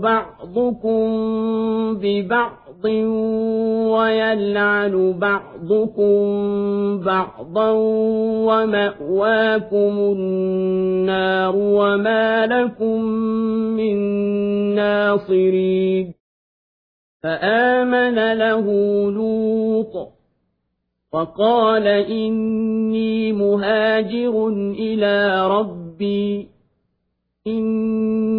بعضكم ببعض ويلعن بعضكم بعضا ومأواكم النار وما لكم من ناصرين. فآمن له لوط وقال إني مهاجر إلى ربي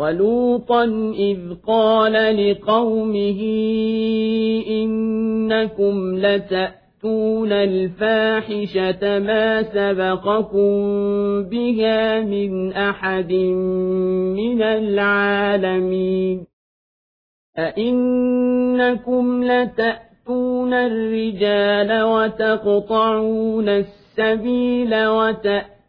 ولوطا إذ قال لقومه إنكم لتأتون الفاحشة ما سبقكم بها من أحد من العالمين أئنكم لتأتون الرجال وتقطعون السبيل وتأتون